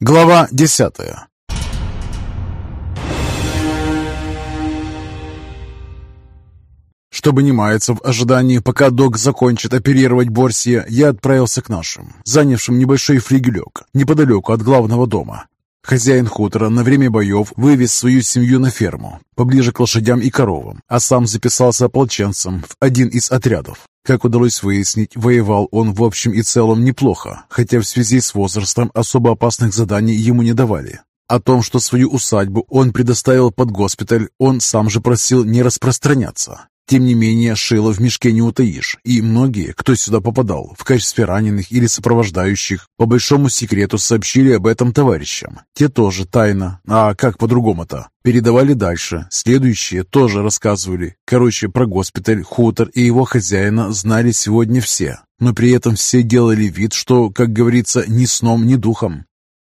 Глава десятая Чтобы не маяться в ожидании, пока док закончит оперировать Борсия, я отправился к нашим, занявшим небольшой флигелек неподалеку от главного дома. Хозяин хутора на время боев вывез свою семью на ферму, поближе к лошадям и коровам, а сам записался ополченцем в один из отрядов. Как удалось выяснить, воевал он в общем и целом неплохо, хотя в связи с возрастом особо опасных заданий ему не давали. О том, что свою усадьбу он предоставил под госпиталь, он сам же просил не распространяться. Тем не менее, шило в мешке не утаишь, и многие, кто сюда попадал, в качестве раненых или сопровождающих, по большому секрету сообщили об этом товарищам. Те тоже тайно, а как по-другому-то? Передавали дальше, следующие тоже рассказывали. Короче, про госпиталь, хутор и его хозяина знали сегодня все, но при этом все делали вид, что, как говорится, ни сном, ни духом.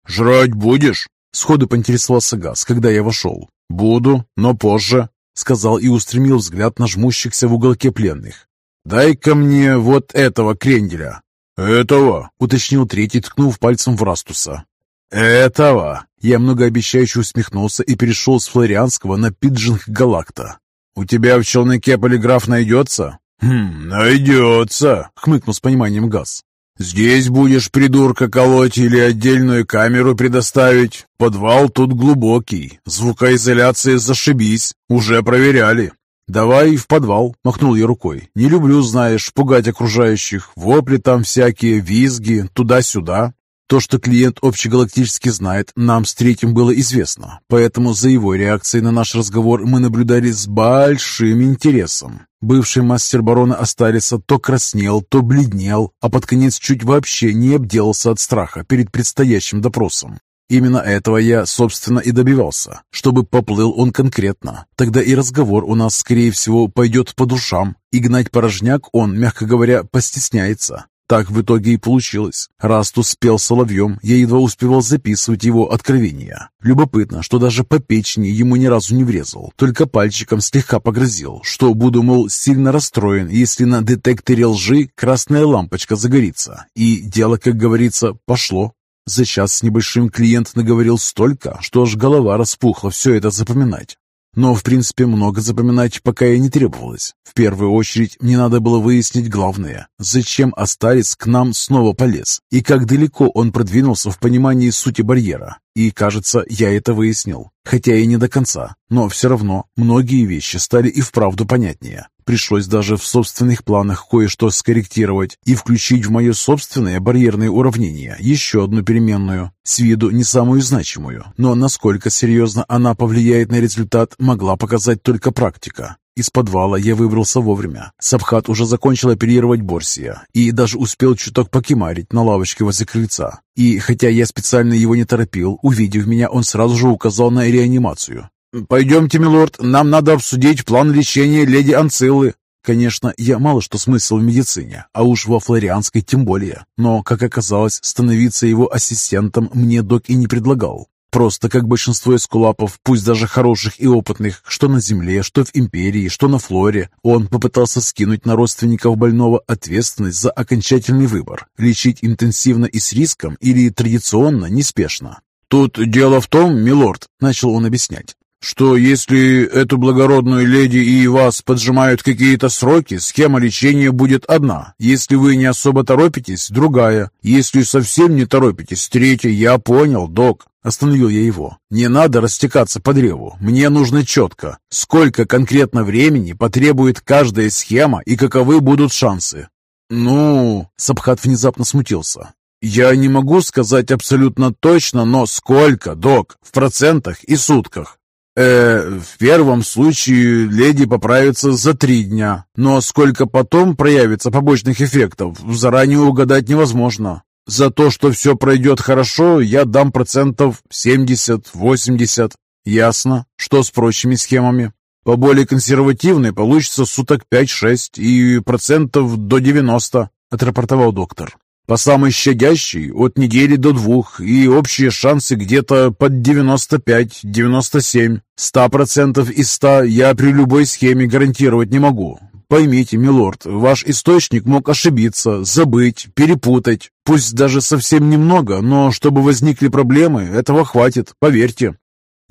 «Жрать будешь?» Сходу поинтересовался Газ, когда я вошел. «Буду, но позже», сказал и устремил взгляд на жмущихся в уголке пленных. «Дай-ка мне вот этого кренделя». «Этого?» — уточнил третий, ткнув пальцем в Растуса. «Этого!» Я многообещающе усмехнулся и перешел с флорианского на пиджинг Галакта. «У тебя в челноке полиграф найдется?» «Хм, найдется!» — хмыкнул с пониманием Газ. Здесь будешь придурка колоть или отдельную камеру предоставить? Подвал тут глубокий, звукоизоляция зашибись, уже проверяли. «Давай в подвал», — махнул я рукой. «Не люблю, знаешь, пугать окружающих. Вопли там всякие, визги, туда-сюда. То, что клиент общегалактически знает, нам с третьим было известно, поэтому за его реакцией на наш разговор мы наблюдали с большим интересом. Бывший мастер барона Астариса то краснел, то бледнел, а под конец чуть вообще не обделался от страха перед предстоящим допросом. Именно этого я, собственно, и добивался, чтобы поплыл он конкретно. Тогда и разговор у нас, скорее всего, пойдет по душам, и гнать порожняк он, мягко говоря, постесняется. Так в итоге и получилось. Расту спел соловьем, я едва успевал записывать его откровения. Любопытно, что даже по печени ему ни разу не врезал, только пальчиком слегка погрозил, что буду, мол, сильно расстроен, если на детекторе лжи красная лампочка загорится. И дело, как говорится, пошло. За час с небольшим клиент наговорил столько, что аж голова распухла все это запоминать. Но, в принципе, много запоминать пока и не требовалось. В первую очередь, мне надо было выяснить главное. Зачем Астарис к нам снова полез? И как далеко он продвинулся в понимании сути барьера? И, кажется, я это выяснил. Хотя и не до конца. Но все равно многие вещи стали и вправду понятнее. Пришлось даже в собственных планах кое-что скорректировать и включить в мое собственное барьерное уравнение еще одну переменную, с виду не самую значимую, но насколько серьезно она повлияет на результат, могла показать только практика. Из подвала я выбрался вовремя. Сабхат уже закончил оперировать Борсия и даже успел чуток покемарить на лавочке возле крыльца. И хотя я специально его не торопил, увидев меня, он сразу же указал на реанимацию. «Пойдемте, милорд, нам надо обсудить план лечения леди Анциллы». Конечно, я мало что смысл в медицине, а уж во флорианской тем более. Но, как оказалось, становиться его ассистентом мне док и не предлагал. Просто как большинство эскулапов, пусть даже хороших и опытных, что на Земле, что в Империи, что на Флоре, он попытался скинуть на родственников больного ответственность за окончательный выбор – лечить интенсивно и с риском или традиционно, неспешно. «Тут дело в том, милорд», – начал он объяснять, что если эту благородную леди и вас поджимают какие-то сроки, схема лечения будет одна. Если вы не особо торопитесь, другая. Если совсем не торопитесь, третья. Я понял, док. Остановил я его. Не надо растекаться по древу. Мне нужно четко, сколько конкретно времени потребует каждая схема и каковы будут шансы. Ну, Сабхат внезапно смутился. Я не могу сказать абсолютно точно, но сколько, док, в процентах и сутках. Э, в первом случае леди поправится за три дня, но сколько потом проявится побочных эффектов, заранее угадать невозможно. За то, что все пройдет хорошо, я дам процентов 70-80. Ясно, что с прочими схемами. По более консервативной получится суток 5-6 и процентов до 90, отрапортовал доктор. По самой щадящей от недели до двух, и общие шансы где-то под 95-97. 100% из 100 я при любой схеме гарантировать не могу. Поймите, милорд, ваш источник мог ошибиться, забыть, перепутать. Пусть даже совсем немного, но чтобы возникли проблемы, этого хватит, поверьте.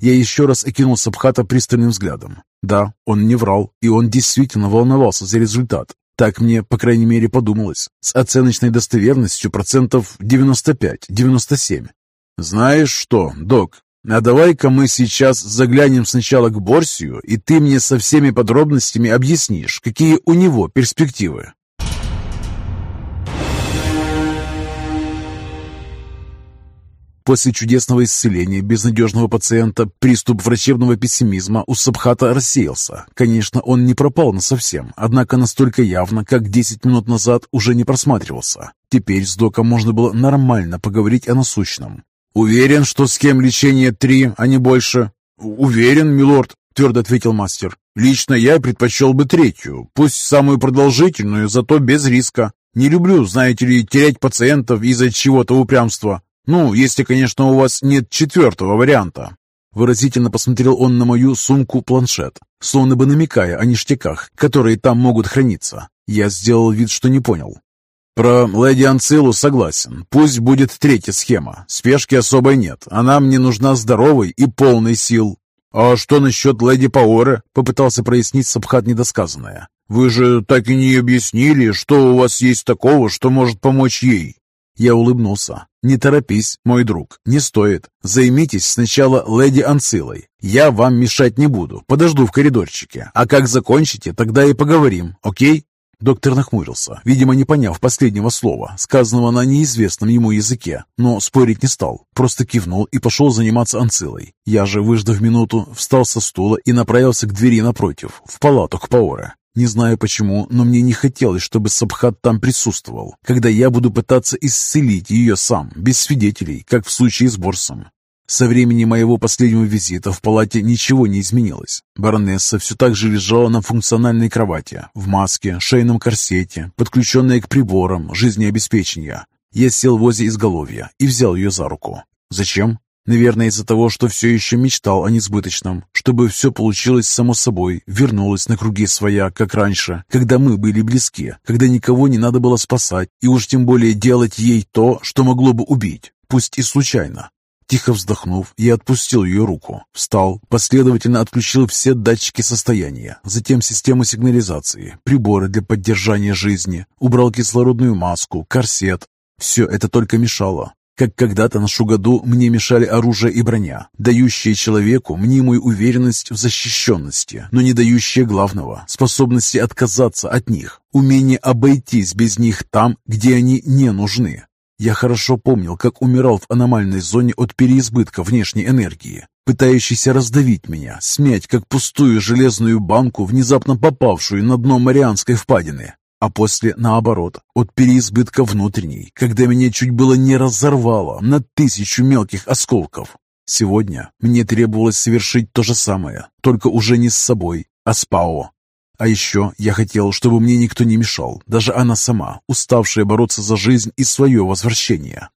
Я еще раз окинул Сабхата пристальным взглядом. Да, он не врал, и он действительно волновался за результат. Так мне, по крайней мере, подумалось. С оценочной достоверностью процентов 95-97. «Знаешь что, док, а давай-ка мы сейчас заглянем сначала к Борсию, и ты мне со всеми подробностями объяснишь, какие у него перспективы». После чудесного исцеления безнадежного пациента приступ врачебного пессимизма у Сабхата рассеялся. Конечно, он не пропал насовсем, однако настолько явно, как 10 минут назад уже не просматривался. Теперь с доком можно было нормально поговорить о насущном. «Уверен, что с кем лечение три, а не больше?» «Уверен, милорд», — твердо ответил мастер. «Лично я предпочел бы третью, пусть самую продолжительную, зато без риска. Не люблю, знаете ли, терять пациентов из-за чего-то упрямства. Ну, если, конечно, у вас нет четвертого варианта. Выразительно посмотрел он на мою сумку-планшет, словно бы намекая о ништяках, которые там могут храниться. Я сделал вид, что не понял. Про леди Анцилу согласен. Пусть будет третья схема. Спешки особой нет. Она мне нужна здоровой и полной сил. А что насчет леди Паоры? Попытался прояснить Сабхат недосказанное. Вы же так и не объяснили, что у вас есть такого, что может помочь ей. Я улыбнулся. «Не торопись, мой друг, не стоит. Займитесь сначала леди Анцилой. Я вам мешать не буду, подожду в коридорчике. А как закончите, тогда и поговорим, окей?» Доктор нахмурился, видимо, не поняв последнего слова, сказанного на неизвестном ему языке, но спорить не стал, просто кивнул и пошел заниматься Анцилой. Я же, выждав минуту, встал со стула и направился к двери напротив, в палату к Пауре. Не знаю почему, но мне не хотелось, чтобы Сабхат там присутствовал, когда я буду пытаться исцелить ее сам, без свидетелей, как в случае с Борсом. Со времени моего последнего визита в палате ничего не изменилось. Баронесса все так же лежала на функциональной кровати, в маске, шейном корсете, подключенная к приборам жизнеобеспечения. Я сел возле изголовья и взял ее за руку. Зачем? Наверное, из-за того, что все еще мечтал о несбыточном, чтобы все получилось само собой, вернулось на круги своя, как раньше, когда мы были близки, когда никого не надо было спасать, и уж тем более делать ей то, что могло бы убить, пусть и случайно. Тихо вздохнув, я отпустил ее руку, встал, последовательно отключил все датчики состояния, затем систему сигнализации, приборы для поддержания жизни, убрал кислородную маску, корсет. Все это только мешало, как когда-то на Шугаду мне мешали оружие и броня, дающие человеку мнимую уверенность в защищенности, но не дающие главного – способности отказаться от них, умение обойтись без них там, где они не нужны. Я хорошо помнил, как умирал в аномальной зоне от переизбытка внешней энергии, пытающейся раздавить меня, смять, как пустую железную банку, внезапно попавшую на дно Марианской впадины а после наоборот, от переизбытка внутренней, когда меня чуть было не разорвало на тысячу мелких осколков. Сегодня мне требовалось совершить то же самое, только уже не с собой, а с Пао. А еще я хотел, чтобы мне никто не мешал, даже она сама, уставшая бороться за жизнь и свое возвращение.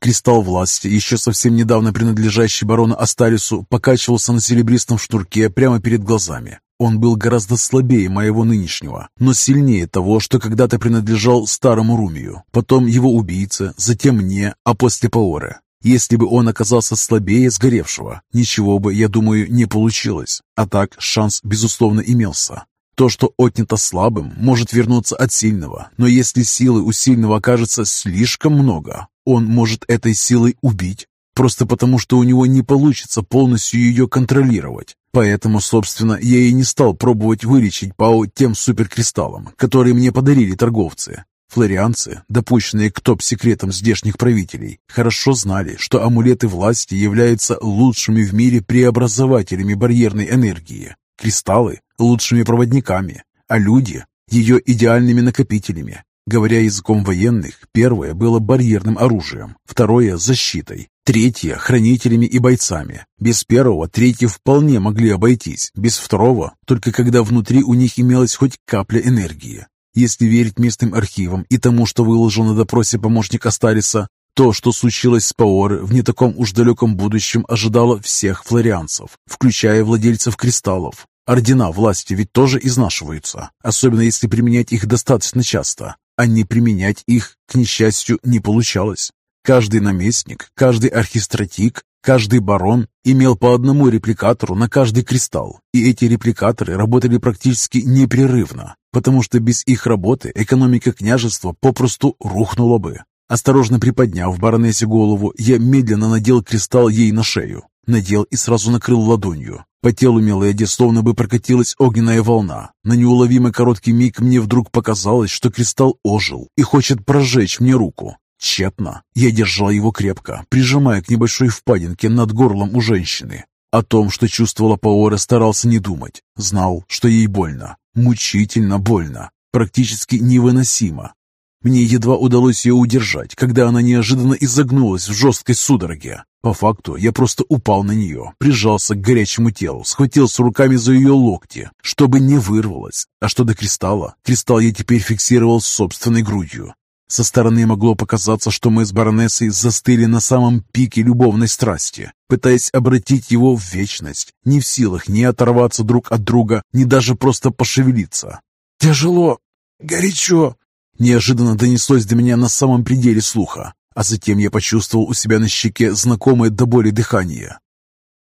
Кристалл власти, еще совсем недавно принадлежащий барону Астарису, покачивался на серебристом шнурке прямо перед глазами. Он был гораздо слабее моего нынешнего, но сильнее того, что когда-то принадлежал старому Румию, потом его убийце, затем мне, а после Паоры. Если бы он оказался слабее сгоревшего, ничего бы, я думаю, не получилось. А так шанс, безусловно, имелся. То, что отнято слабым, может вернуться от сильного, но если силы у сильного окажется слишком много, он может этой силой убить, просто потому что у него не получится полностью ее контролировать. Поэтому, собственно, я и не стал пробовать вылечить Пау тем суперкристаллом, который мне подарили торговцы. Флорианцы, допущенные к топ-секретам здешних правителей, хорошо знали, что амулеты власти являются лучшими в мире преобразователями барьерной энергии, кристаллы – лучшими проводниками, а люди – ее идеальными накопителями. Говоря языком военных, первое было барьерным оружием, второе – защитой, Третье – хранителями и бойцами. Без первого третьи вполне могли обойтись, без второго – только когда внутри у них имелась хоть капля энергии. Если верить местным архивам и тому, что выложил на допросе помощник Астариса, то, что случилось с Паоры в не таком уж далеком будущем, ожидало всех флорианцев, включая владельцев кристаллов. Ордена власти ведь тоже изнашиваются, особенно если применять их достаточно часто, а не применять их, к несчастью, не получалось. Каждый наместник, каждый архистратик, каждый барон имел по одному репликатору на каждый кристалл, и эти репликаторы работали практически непрерывно, потому что без их работы экономика княжества попросту рухнула бы. Осторожно приподняв баронессе голову, я медленно надел кристалл ей на шею. Надел и сразу накрыл ладонью. По телу Миледи словно бы прокатилась огненная волна. На неуловимо короткий миг мне вдруг показалось, что кристалл ожил и хочет прожечь мне руку. Тщетно. Я держал его крепко, прижимая к небольшой впадинке над горлом у женщины. О том, что чувствовала Паора, старался не думать. Знал, что ей больно. Мучительно больно. Практически невыносимо. Мне едва удалось ее удержать, когда она неожиданно изогнулась в жесткой судороге. По факту я просто упал на нее, прижался к горячему телу, схватился руками за ее локти, чтобы не вырвалось. А что до кристалла? Кристалл я теперь фиксировал собственной грудью. Со стороны могло показаться, что мы с баронессой застыли на самом пике любовной страсти, пытаясь обратить его в вечность, не в силах ни оторваться друг от друга, ни даже просто пошевелиться. «Тяжело, горячо!» Неожиданно донеслось до меня на самом пределе слуха. А затем я почувствовал у себя на щеке знакомое до боли дыхание.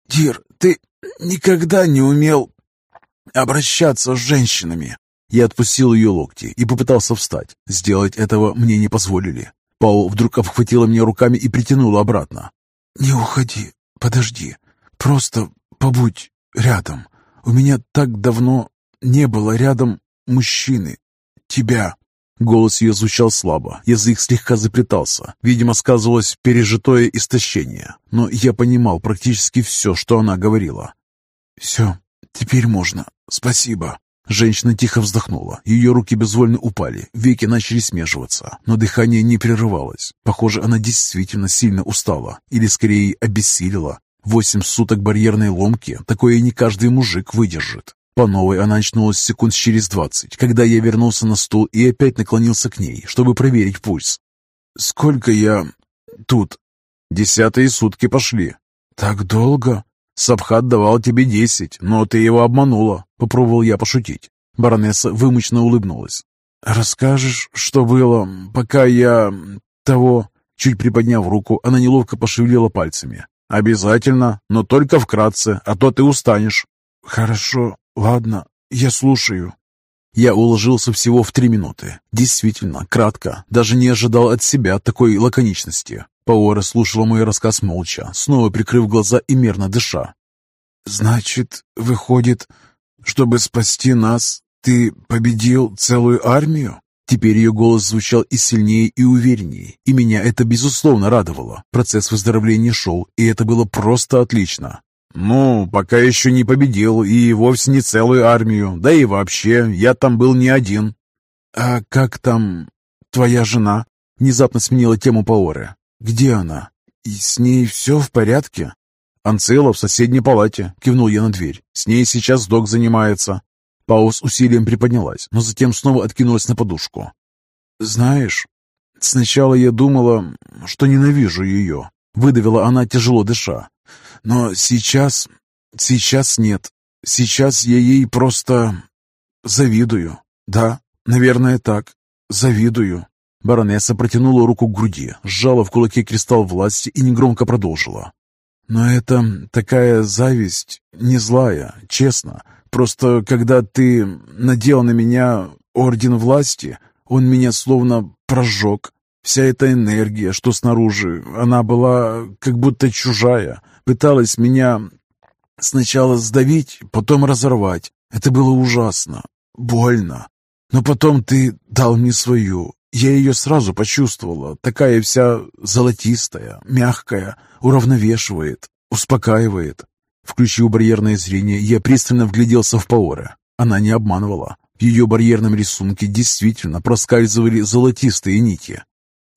«Дир, ты никогда не умел обращаться с женщинами!» Я отпустил ее локти и попытался встать. Сделать этого мне не позволили. Пау вдруг обхватила меня руками и притянула обратно. «Не уходи, подожди. Просто побудь рядом. У меня так давно не было рядом мужчины. Тебя». Голос ее звучал слабо, язык слегка заплетался. Видимо, сказывалось пережитое истощение. Но я понимал практически все, что она говорила. «Все, теперь можно. Спасибо». Женщина тихо вздохнула. Ее руки безвольно упали, веки начали смеживаться, но дыхание не прерывалось. Похоже, она действительно сильно устала, или скорее обессилила. Восемь суток барьерной ломки, такое не каждый мужик выдержит. По новой она очнулась секунд через двадцать, когда я вернулся на стул и опять наклонился к ней, чтобы проверить пульс. «Сколько я тут?» «Десятые сутки пошли». «Так долго?» «Сабхат давал тебе десять, но ты его обманула», — попробовал я пошутить. Баронесса вымученно улыбнулась. «Расскажешь, что было, пока я... того...» Чуть приподняв руку, она неловко пошевелила пальцами. «Обязательно, но только вкратце, а то ты устанешь». «Хорошо, ладно, я слушаю». Я уложился всего в три минуты. Действительно, кратко. Даже не ожидал от себя такой лаконичности. Паора слушала мой рассказ молча, снова прикрыв глаза и мерно дыша. «Значит, выходит, чтобы спасти нас, ты победил целую армию?» Теперь ее голос звучал и сильнее, и увереннее, и меня это безусловно радовало. Процесс выздоровления шел, и это было просто отлично. «Ну, пока еще не победил, и вовсе не целую армию, да и вообще, я там был не один». «А как там твоя жена?» Внезапно сменила тему Паоре. «Где она? И с ней все в порядке?» «Анцила в соседней палате», — кивнул я на дверь. «С ней сейчас док занимается». Пауз усилием приподнялась, но затем снова откинулась на подушку. «Знаешь, сначала я думала, что ненавижу ее», — выдавила она, тяжело дыша. «Но сейчас... сейчас нет. Сейчас я ей просто завидую. Да, наверное, так. Завидую». Баронесса протянула руку к груди, сжала в кулаке кристалл власти и негромко продолжила. «Но это такая зависть, не злая, честно. Просто когда ты надел на меня орден власти, он меня словно прожег. Вся эта энергия, что снаружи, она была как будто чужая, пыталась меня сначала сдавить, потом разорвать. Это было ужасно, больно. Но потом ты дал мне свою, я ее сразу почувствовала, такая вся золотистая, мягкая, уравновешивает, успокаивает. Включив барьерное зрение, я пристально вгляделся в Паора. Она не обманывала. В ее барьерном рисунке действительно проскальзывали золотистые нити.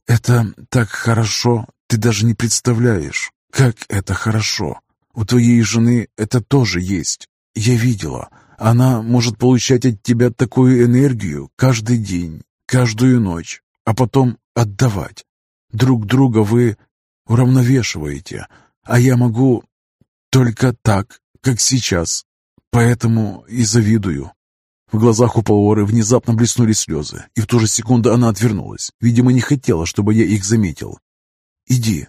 «Это так хорошо, ты даже не представляешь, как это хорошо. У твоей жены это тоже есть. Я видела. Она может получать от тебя такую энергию каждый день, каждую ночь, а потом отдавать. Друг друга вы уравновешиваете, а я могу только так, как сейчас. Поэтому и завидую. В глазах у Паоры внезапно блеснули слезы, и в ту же секунду она отвернулась. Видимо, не хотела, чтобы я их заметил. «Иди,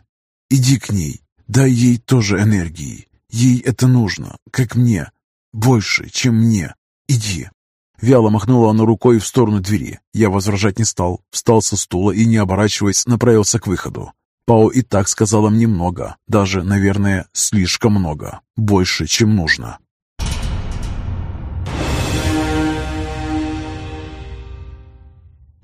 иди к ней, дай ей тоже энергии. Ей это нужно, как мне, больше, чем мне. Иди». Вяло махнула она рукой в сторону двери. Я возражать не стал, встал со стула и, не оборачиваясь, направился к выходу. Пао и так сказала мне много, даже, наверное, слишком много, больше, чем нужно.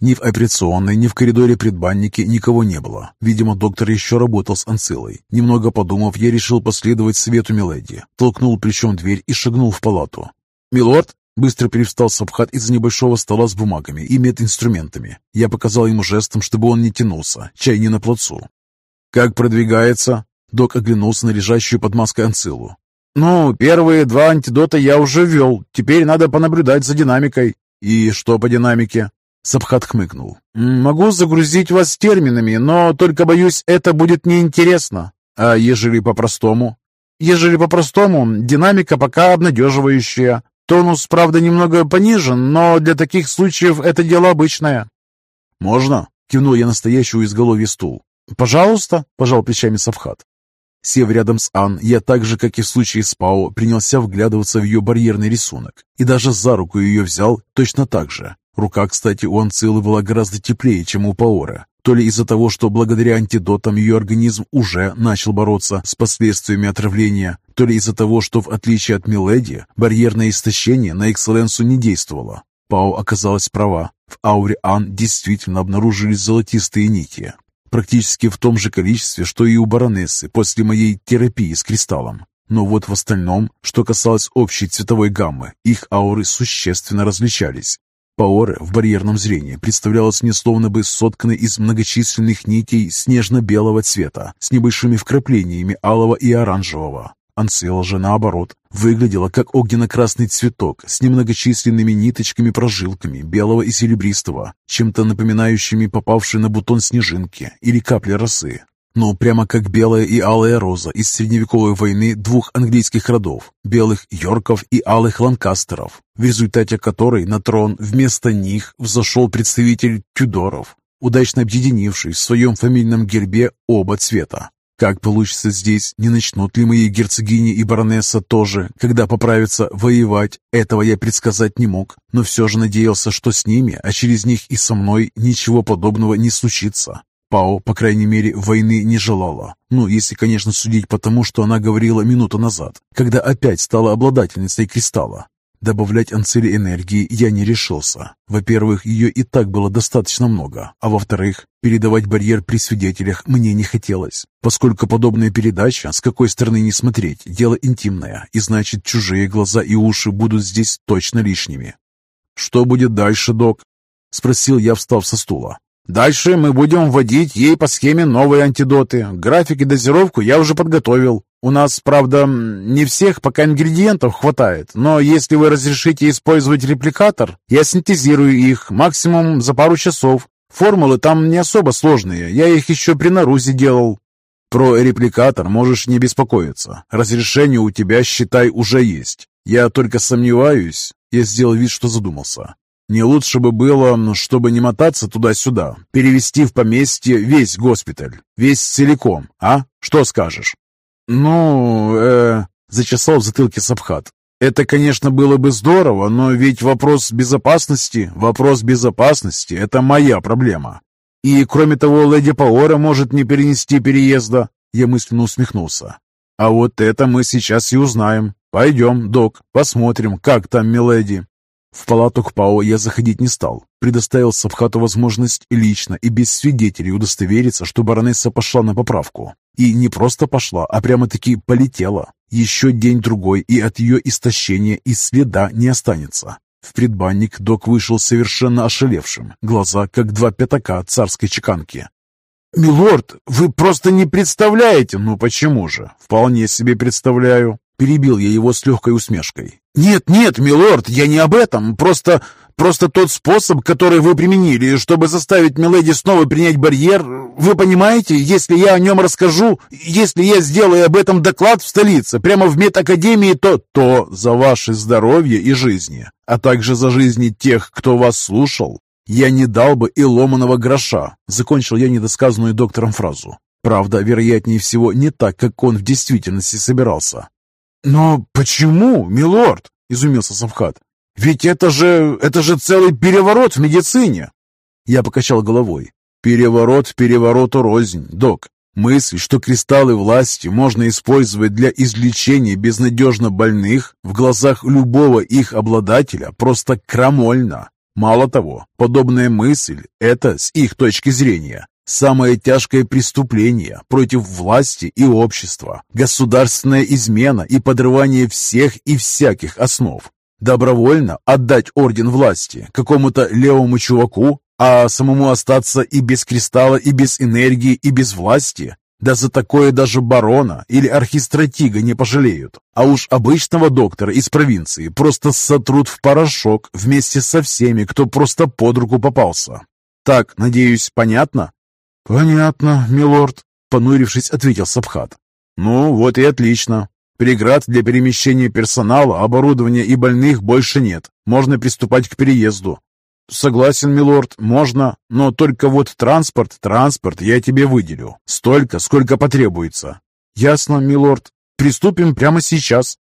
Ни в операционной, ни в коридоре предбанники никого не было. Видимо, доктор еще работал с Анцилой. Немного подумав, я решил последовать свету Миледи. Толкнул плечом дверь и шагнул в палату. «Милорд?» Быстро привстал Сабхат из-за небольшого стола с бумагами и мединструментами. Я показал ему жестом, чтобы он не тянулся, чай не на плацу. «Как продвигается?» Док оглянулся на лежащую под маской Анцилу. «Ну, первые два антидота я уже ввел. Теперь надо понаблюдать за динамикой». «И что по динамике?» Сабхат хмыкнул. «Могу загрузить вас терминами, но только, боюсь, это будет неинтересно. А ежели по-простому?» «Ежели по-простому, динамика пока обнадеживающая. Тонус, правда, немного понижен, но для таких случаев это дело обычное». «Можно?» — кивнул я настоящую изголовье стул. «Пожалуйста», — пожал плечами Савхат. Сев рядом с Ан, я так же, как и в случае с Пао, принялся вглядываться в ее барьерный рисунок и даже за руку ее взял точно так же. Рука, кстати, у Анцилы была гораздо теплее, чем у Паора. То ли из-за того, что благодаря антидотам ее организм уже начал бороться с последствиями отравления, то ли из-за того, что в отличие от Миледи, барьерное истощение на Экселленсу не действовало. Пао оказалась права. В ауре Ан действительно обнаружились золотистые нити. Практически в том же количестве, что и у баронессы после моей терапии с кристаллом. Но вот в остальном, что касалось общей цветовой гаммы, их ауры существенно различались. Паора в барьерном зрении представлялась мне словно бы сотканной из многочисленных нитей снежно-белого цвета с небольшими вкраплениями алого и оранжевого. Анцела же, наоборот, выглядела как огненно-красный цветок с немногочисленными ниточками-прожилками белого и серебристого, чем-то напоминающими попавшие на бутон снежинки или капли росы. Ну, прямо как белая и алая роза из средневековой войны двух английских родов, белых Йорков и алых Ланкастеров, в результате которой на трон вместо них взошел представитель Тюдоров, удачно объединивший в своем фамильном гербе оба цвета. Как получится здесь, не начнут ли мои герцогини и баронесса тоже, когда поправятся, воевать? Этого я предсказать не мог, но все же надеялся, что с ними, а через них и со мной, ничего подобного не случится. Пао, по крайней мере, войны не желала. Ну, если, конечно, судить по тому, что она говорила минуту назад, когда опять стала обладательницей кристалла. Добавлять Анцели энергии я не решился. Во-первых, ее и так было достаточно много, а во-вторых, передавать барьер при свидетелях мне не хотелось, поскольку подобная передача, с какой стороны не смотреть, дело интимное, и значит, чужие глаза и уши будут здесь точно лишними. «Что будет дальше, док?» — спросил я, встав со стула. Дальше мы будем вводить ей по схеме новые антидоты. График и дозировку я уже подготовил. У нас, правда, не всех пока ингредиентов хватает, но если вы разрешите использовать репликатор, я синтезирую их максимум за пару часов. Формулы там не особо сложные, я их еще при нарузе делал. Про репликатор можешь не беспокоиться. Разрешение у тебя, считай, уже есть. Я только сомневаюсь. Я сделал вид, что задумался. Не лучше бы было, чтобы не мотаться туда-сюда, перевести в поместье весь госпиталь, весь целиком, а? Что скажешь?» «Ну, э...» — зачесал в затылке Сабхат. «Это, конечно, было бы здорово, но ведь вопрос безопасности, вопрос безопасности — это моя проблема. И, кроме того, леди Паора может не перенести переезда». Я мысленно усмехнулся. «А вот это мы сейчас и узнаем. Пойдем, док, посмотрим, как там миледи». В палату к Пао я заходить не стал. Предоставил Сабхату возможность лично и без свидетелей удостовериться, что баронесса пошла на поправку. И не просто пошла, а прямо-таки полетела. Еще день-другой, и от ее истощения и следа не останется. В предбанник док вышел совершенно ошалевшим, глаза как два пятака царской чеканки. «Милорд, вы просто не представляете!» «Ну почему же? Вполне себе представляю!» Перебил я его с легкой усмешкой. «Нет, нет, милорд, я не об этом. Просто, Просто тот способ, который вы применили, чтобы заставить Миледи снова принять барьер, вы понимаете, если я о нем расскажу, если я сделаю об этом доклад в столице, прямо в медакадемии, то... То за ваше здоровье и жизни, а также за жизни тех, кто вас слушал, я не дал бы и ломаного гроша, закончил я недосказанную доктором фразу. Правда, вероятнее всего, не так, как он в действительности собирался. «Но почему, милорд?» – изумился Савхат. «Ведь это же... это же целый переворот в медицине!» Я покачал головой. «Переворот перевороту рознь, док. Мысль, что кристаллы власти можно использовать для излечения безнадежно больных, в глазах любого их обладателя просто крамольна. Мало того, подобная мысль – это, с их точки зрения, самое тяжкое преступление против власти и общества, государственная измена и подрывание всех и всяких основ. Добровольно отдать орден власти какому-то левому чуваку, а самому остаться и без кристалла, и без энергии, и без власти? Да за такое даже барона или архистратига не пожалеют. А уж обычного доктора из провинции просто сотрут в порошок вместе со всеми, кто просто под руку попался. Так, надеюсь, понятно? Понятно, милорд, понурившись, ответил Сабхат. Ну, вот и отлично. Преград для перемещения персонала, оборудования и больных больше нет. Можно приступать к переезду. «Согласен, милорд, можно, но только вот транспорт, транспорт я тебе выделю. Столько, сколько потребуется». «Ясно, милорд. Приступим прямо сейчас».